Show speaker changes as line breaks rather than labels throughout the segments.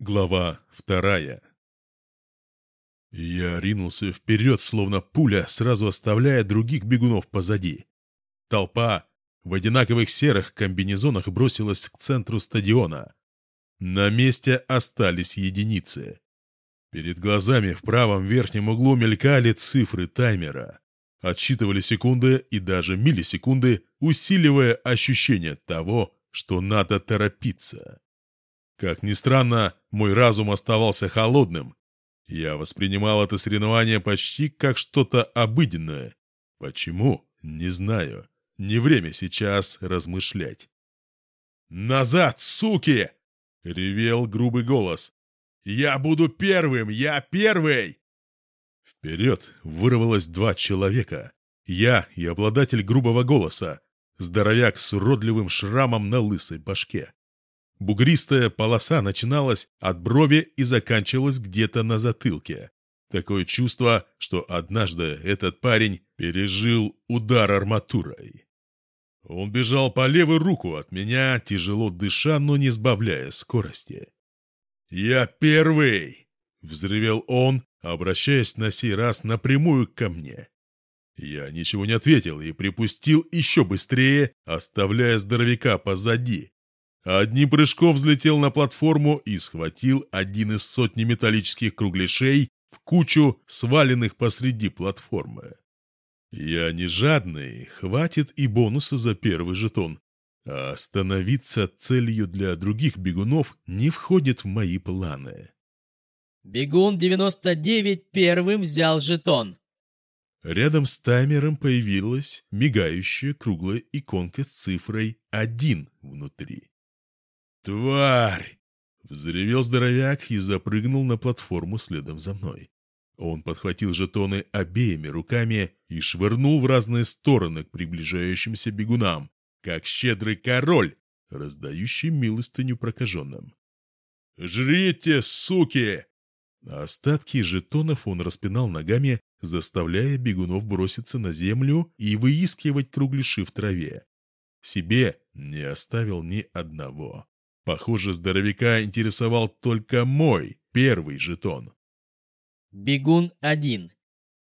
Глава вторая Я ринулся вперед, словно пуля, сразу оставляя других бегунов позади. Толпа в одинаковых серых комбинезонах бросилась к центру стадиона. На месте остались единицы. Перед глазами в правом верхнем углу мелькали цифры таймера. Отсчитывали секунды и даже миллисекунды, усиливая ощущение того, что надо торопиться. Как ни странно, мой разум оставался холодным. Я воспринимал это соревнование почти как что-то обыденное. Почему? Не знаю. Не время сейчас размышлять. «Назад, суки!» — ревел грубый голос. «Я буду первым! Я первый!» Вперед вырвалось два человека. Я и обладатель грубого голоса. Здоровяк с уродливым шрамом на лысой башке. Бугристая полоса начиналась от брови и заканчивалась где-то на затылке. Такое чувство, что однажды этот парень пережил удар арматурой. Он бежал по левой руку от меня, тяжело дыша, но не сбавляя скорости. «Я первый!» — взревел он, обращаясь на сей раз напрямую ко мне. Я ничего не ответил и припустил еще быстрее, оставляя здоровяка позади, Одним прыжком взлетел на платформу и схватил один из сотни металлических кругляшей в кучу, сваленных посреди платформы. Я не жадный, хватит и бонуса за первый жетон. А становиться целью для других бегунов не входит в мои планы.
Бегун 99 первым взял жетон.
Рядом с таймером появилась мигающая круглая иконка с цифрой 1 внутри. «Тварь!» — взревел здоровяк и запрыгнул на платформу следом за мной. Он подхватил жетоны обеими руками и швырнул в разные стороны к приближающимся бегунам, как щедрый король, раздающий милостыню прокаженным. «Жрите, суки!» Остатки жетонов он распинал ногами, заставляя бегунов броситься на землю и выискивать кругляши в траве. Себе не оставил ни одного. Похоже, здоровяка интересовал только мой первый жетон.
Бегун один.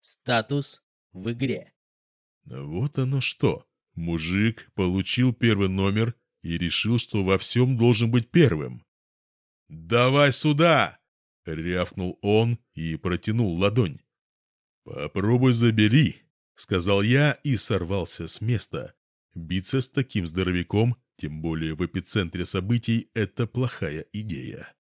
Статус в игре.
Вот оно что. Мужик получил первый номер и решил, что во всем должен быть первым. «Давай сюда!» — рявкнул он и протянул ладонь. «Попробуй забери», — сказал я и сорвался с места. Биться с таким здоровяком тем более в эпицентре событий это плохая идея.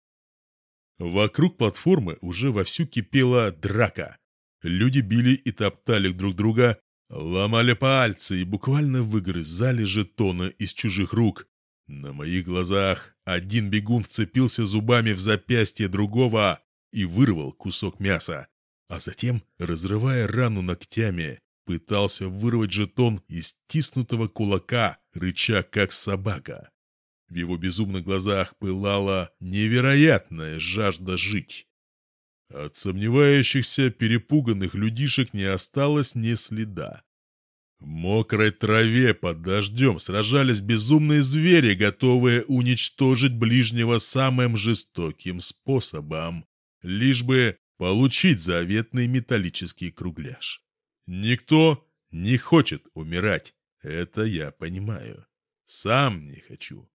Вокруг платформы уже вовсю кипела драка. Люди били и топтали друг друга, ломали пальцы и буквально выгрызали жетоны из чужих рук. На моих глазах один бегун вцепился зубами в запястье другого и вырвал кусок мяса, а затем, разрывая рану ногтями, пытался вырвать жетон из стиснутого кулака, рыча как собака. В его безумных глазах пылала невероятная жажда жить. От сомневающихся, перепуганных людишек не осталось ни следа. В мокрой траве под дождем сражались безумные звери, готовые уничтожить ближнего самым жестоким способом, лишь бы получить заветный металлический кругляш. Никто не хочет умирать, это я понимаю. Сам не хочу.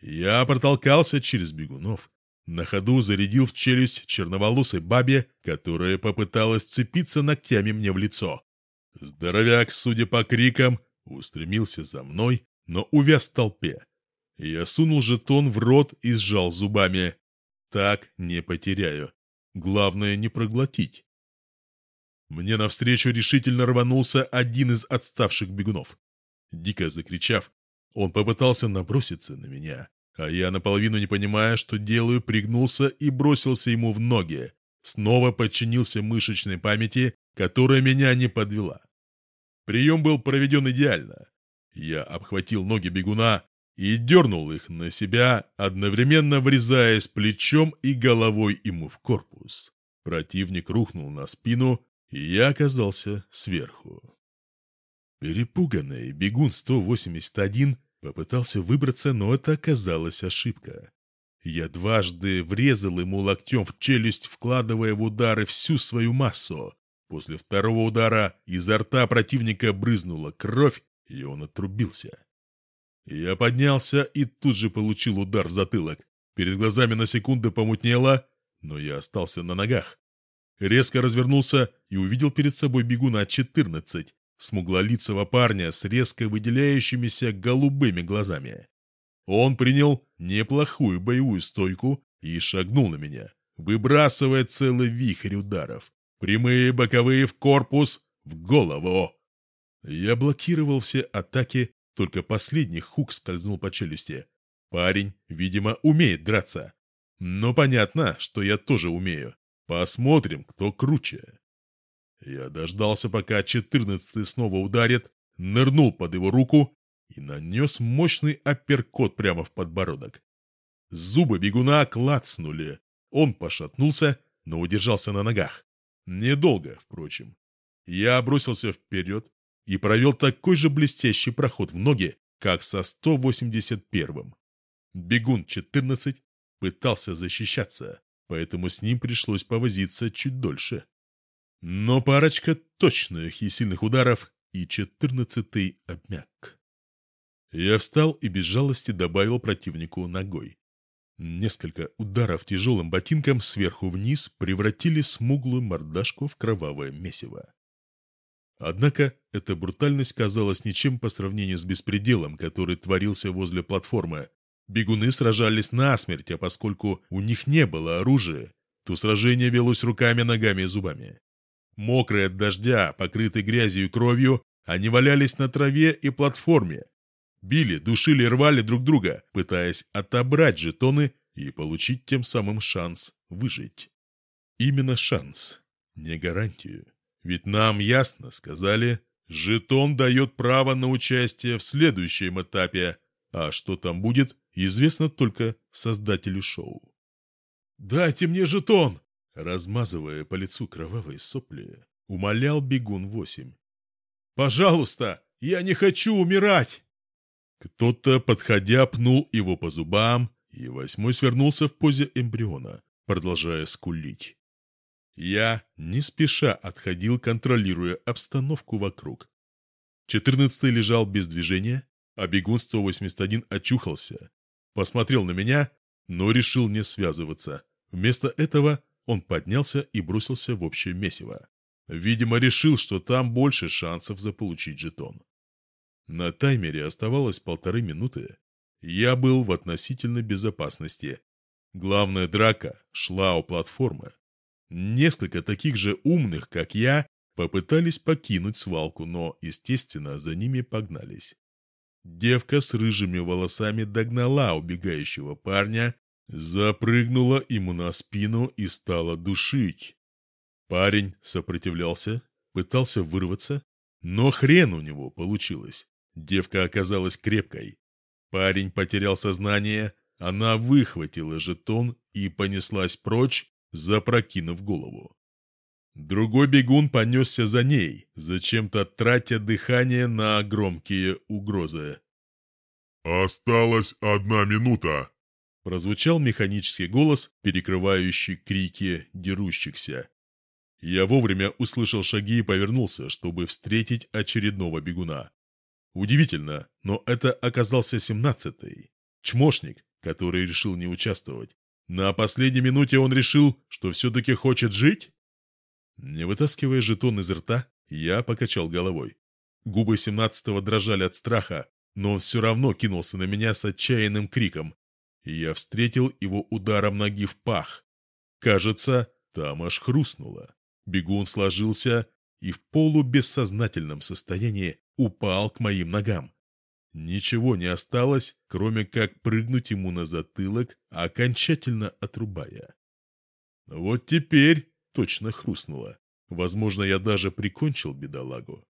Я протолкался через бегунов, на ходу зарядил в челюсть черноволосой бабе, которая попыталась цепиться ногтями мне в лицо. Здоровяк, судя по крикам, устремился за мной, но увяз в толпе. Я сунул жетон в рот и сжал зубами. Так не потеряю. Главное не проглотить. Мне навстречу решительно рванулся один из отставших бегунов. Дико закричав, он попытался наброситься на меня, а я, наполовину не понимая, что делаю, пригнулся и бросился ему в ноги. Снова подчинился мышечной памяти, которая меня не подвела. Прием был проведен идеально. Я обхватил ноги бегуна и дернул их на себя, одновременно врезаясь плечом и головой ему в корпус. Противник рухнул на спину, и я оказался сверху. Перепуганный бегун 181 попытался выбраться, но это оказалась ошибка. Я дважды врезал ему локтем в челюсть, вкладывая в удары всю свою массу. После второго удара изо рта противника брызнула кровь, и он отрубился. Я поднялся и тут же получил удар в затылок. Перед глазами на секунду помутнело, но я остался на ногах. Резко развернулся и увидел перед собой бегуна 14, смуглолицего парня с резко выделяющимися голубыми глазами. Он принял неплохую боевую стойку и шагнул на меня, выбрасывая целый вихрь ударов. Прямые, боковые, в корпус, в голову. Я блокировал все атаки, только последний хук скользнул по челюсти. Парень, видимо, умеет драться. Но понятно, что я тоже умею. Посмотрим, кто круче. Я дождался, пока четырнадцатый снова ударит, нырнул под его руку и нанес мощный апперкот прямо в подбородок. Зубы бегуна клацнули. Он пошатнулся, но удержался на ногах. Недолго, впрочем. Я бросился вперед и провел такой же блестящий проход в ноги, как со 181-м. Бегун 14 пытался защищаться, поэтому с ним пришлось повозиться чуть дольше. Но парочка точных и сильных ударов, и четырнадцатый обмяк. Я встал и без жалости добавил противнику ногой. Несколько ударов тяжелым ботинком сверху вниз превратили смуглую мордашку в кровавое месиво. Однако эта брутальность казалась ничем по сравнению с беспределом, который творился возле платформы. Бегуны сражались насмерть, а поскольку у них не было оружия, то сражение велось руками, ногами и зубами. Мокрые от дождя, покрытые грязью и кровью, они валялись на траве и платформе. Били, душили рвали друг друга, пытаясь отобрать жетоны и получить тем самым шанс выжить. Именно шанс, не гарантию. Ведь нам ясно сказали, жетон дает право на участие в следующем этапе, а что там будет, известно только создателю шоу. «Дайте мне жетон!» Размазывая по лицу кровавые сопли, умолял бегун восемь. «Пожалуйста, я не хочу умирать!» Кто-то, подходя, пнул его по зубам, и восьмой свернулся в позе эмбриона, продолжая скулить. Я не спеша отходил, контролируя обстановку вокруг. Четырнадцатый лежал без движения, а бегун 181 очухался, посмотрел на меня, но решил не связываться. Вместо этого он поднялся и бросился в общее месиво. Видимо, решил, что там больше шансов заполучить жетон. На таймере оставалось полторы минуты. Я был в относительной безопасности. Главная драка шла у платформы. Несколько таких же умных, как я, попытались покинуть свалку, но, естественно, за ними погнались. Девка с рыжими волосами догнала убегающего парня Запрыгнула ему на спину и стала душить. Парень сопротивлялся, пытался вырваться, но хрен у него получилось. Девка оказалась крепкой. Парень потерял сознание, она выхватила жетон и понеслась прочь, запрокинув голову. Другой бегун понесся за ней, зачем-то тратя дыхание на громкие угрозы.
«Осталась одна минута»,
прозвучал механический голос, перекрывающий крики дерущихся. Я вовремя услышал шаги и повернулся, чтобы встретить очередного бегуна. Удивительно, но это оказался семнадцатый. Чмошник, который решил не участвовать. На последней минуте он решил, что все-таки хочет жить? Не вытаскивая жетон из рта, я покачал головой. Губы семнадцатого дрожали от страха, но он все равно кинулся на меня с отчаянным криком, и я встретил его ударом ноги в пах. Кажется, там аж хрустнуло. Бегун сложился и в полубессознательном состоянии упал к моим ногам. Ничего не осталось, кроме как прыгнуть ему на затылок, окончательно отрубая. Вот теперь точно хрустнуло. Возможно, я даже прикончил бедолагу.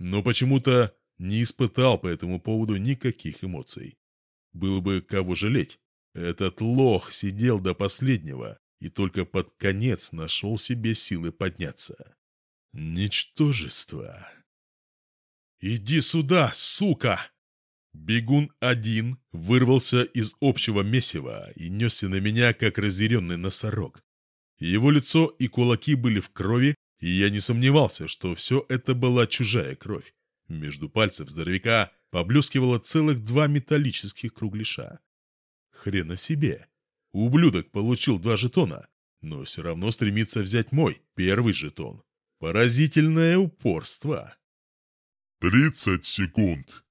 Но почему-то не испытал по этому поводу никаких эмоций. Было бы кого жалеть. Этот лох сидел до последнего и только под конец нашел себе силы подняться. Ничтожество. «Иди сюда, сука!» Бегун один вырвался из общего месива и несся на меня, как разъяренный носорог. Его лицо и кулаки были в крови, и я не сомневался, что все это была чужая кровь. Между пальцев здоровяка поблескивало целых два металлических кругляша. Хрена себе. Ублюдок получил два жетона, но все равно стремится взять мой, первый жетон. Поразительное упорство.
«Тридцать секунд!»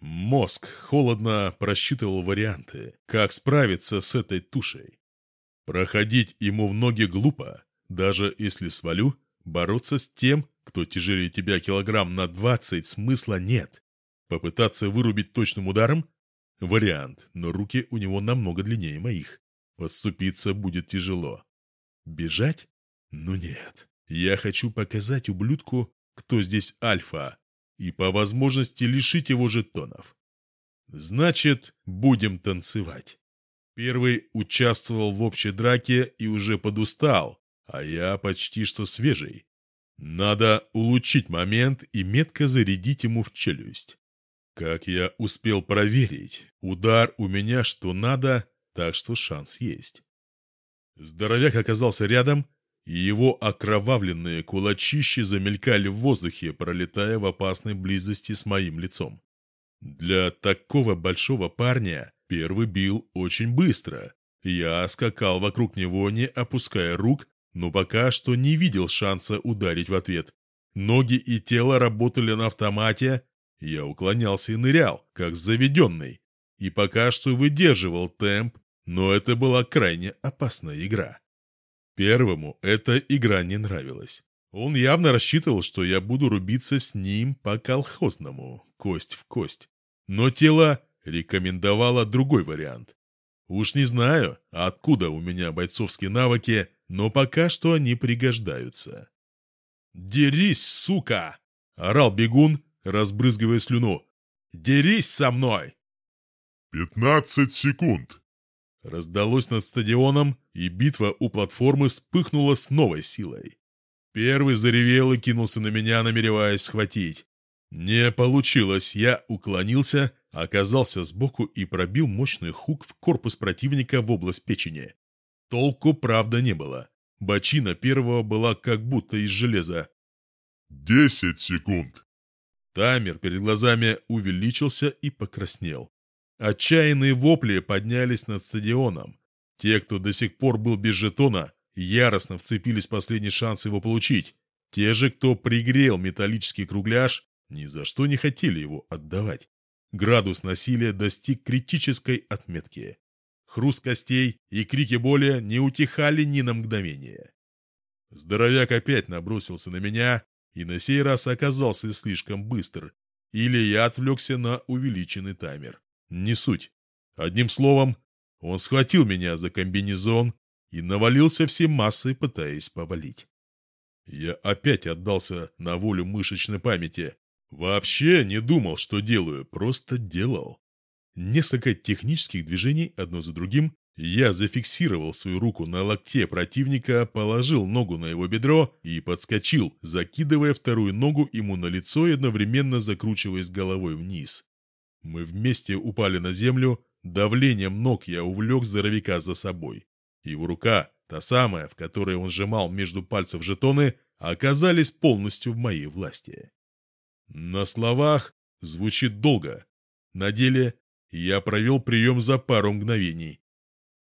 Мозг холодно просчитывал варианты, как справиться с этой тушей. Проходить ему в ноги глупо, даже если свалю, бороться с тем, кто тяжелее тебя килограмм на двадцать, смысла нет. Попытаться вырубить точным ударом – вариант, но руки у него намного длиннее моих. Подступиться будет тяжело. Бежать? Ну нет. Я хочу показать ублюдку, кто здесь альфа, и по возможности лишить его жетонов. Значит, будем танцевать. Первый участвовал в общей драке и уже подустал, а я почти что свежий. Надо улучшить момент и метко зарядить ему в челюсть. Как я успел проверить, удар у меня что надо, так что шанс есть. Здоровяк оказался рядом и его окровавленные кулачищи замелькали в воздухе, пролетая в опасной близости с моим лицом. Для такого большого парня первый бил очень быстро. Я скакал вокруг него, не опуская рук, но пока что не видел шанса ударить в ответ. Ноги и тело работали на автомате, я уклонялся и нырял, как заведенный, и пока что выдерживал темп, но это была крайне опасная игра. Первому эта игра не нравилась. Он явно рассчитывал, что я буду рубиться с ним по-колхозному, кость в кость. Но тело рекомендовало другой вариант. Уж не знаю, откуда у меня бойцовские навыки, но пока что они пригождаются. «Дерись, сука!» — орал бегун, разбрызгивая слюну. «Дерись со мной!»
«Пятнадцать секунд!»
Раздалось над стадионом, и битва у платформы вспыхнула с новой силой. Первый заревел и кинулся на меня, намереваясь схватить. Не получилось, я уклонился, оказался сбоку и пробил мощный хук в корпус противника в область печени. Толку, правда, не было. Бочина первого была как будто из железа.
«Десять секунд!»
Таймер перед глазами увеличился и покраснел. Отчаянные вопли поднялись над стадионом. Те, кто до сих пор был без жетона, яростно вцепились в последний шанс его получить. Те же, кто пригрел металлический кругляш, ни за что не хотели его отдавать. Градус насилия достиг критической отметки. Хруст костей и крики боли не утихали ни на мгновение. Здоровяк опять набросился на меня и на сей раз оказался слишком быстр, или я отвлекся на увеличенный таймер. Не суть. Одним словом, он схватил меня за комбинезон и навалился всей массой, пытаясь повалить. Я опять отдался на волю мышечной памяти. Вообще не думал, что делаю, просто делал. Несколько технических движений одно за другим. Я зафиксировал свою руку на локте противника, положил ногу на его бедро и подскочил, закидывая вторую ногу ему на лицо и одновременно закручиваясь головой вниз. Мы вместе упали на землю, давлением ног я увлек здоровяка за собой. Его рука, та самая, в которой он сжимал между пальцев жетоны, оказались полностью в моей власти. На словах звучит долго. На деле я провел прием за пару мгновений.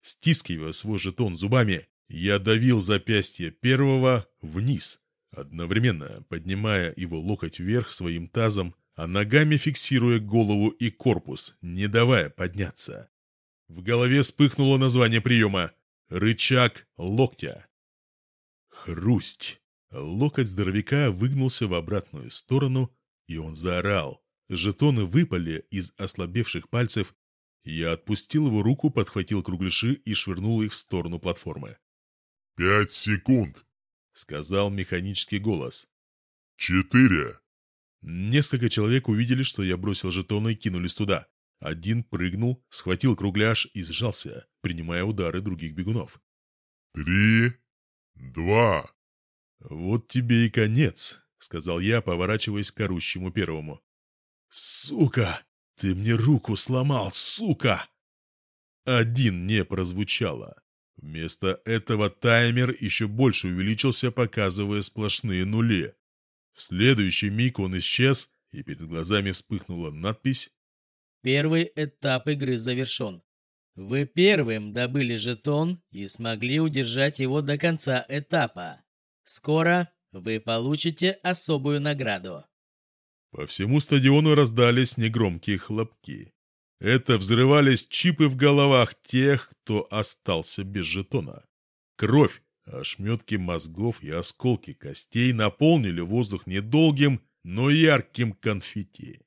Стискивая свой жетон зубами, я давил запястье первого вниз, одновременно поднимая его локоть вверх своим тазом а ногами фиксируя голову и корпус, не давая подняться. В голове вспыхнуло название приема «Рычаг локтя». Хрусть. Локоть здоровяка выгнулся в обратную сторону, и он заорал. Жетоны выпали из ослабевших пальцев. Я отпустил его руку, подхватил кругляши и швырнул их в сторону платформы.
«Пять секунд», —
сказал механический голос.
«Четыре».
Несколько человек увидели, что я бросил жетоны и кинулись туда. Один прыгнул, схватил кругляш и сжался, принимая удары других бегунов.
«Три, два».
«Вот тебе и конец», — сказал я, поворачиваясь к орущему первому. «Сука!» Ты мне руку сломал, сука!» Один не прозвучало. Вместо этого таймер еще больше увеличился, показывая сплошные нули. В следующий миг он исчез, и перед глазами вспыхнула надпись
Первый этап игры завершен. Вы первым добыли жетон и смогли удержать его до конца этапа. Скоро вы получите особую награду.
По всему стадиону раздались негромкие хлопки. Это взрывались чипы в головах тех, кто остался без жетона. Кровь, ошметки мозгов и осколки костей наполнили воздух недолгим, но ярким конфетти.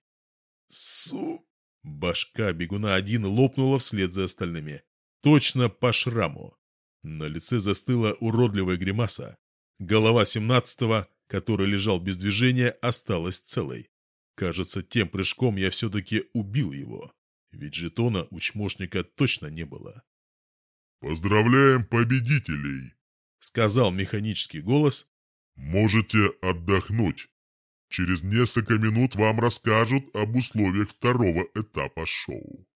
Су! Башка бегуна один лопнула вслед за остальными. Точно по шраму. На лице застыла уродливая гримаса. Голова семнадцатого, который лежал без движения, осталась целой. Кажется, тем прыжком я все-таки убил его. Ведь жетона у чмошника точно не было.
«Поздравляем победителей!»
— сказал механический голос.
«Можете отдохнуть. Через несколько минут вам расскажут об условиях второго этапа шоу».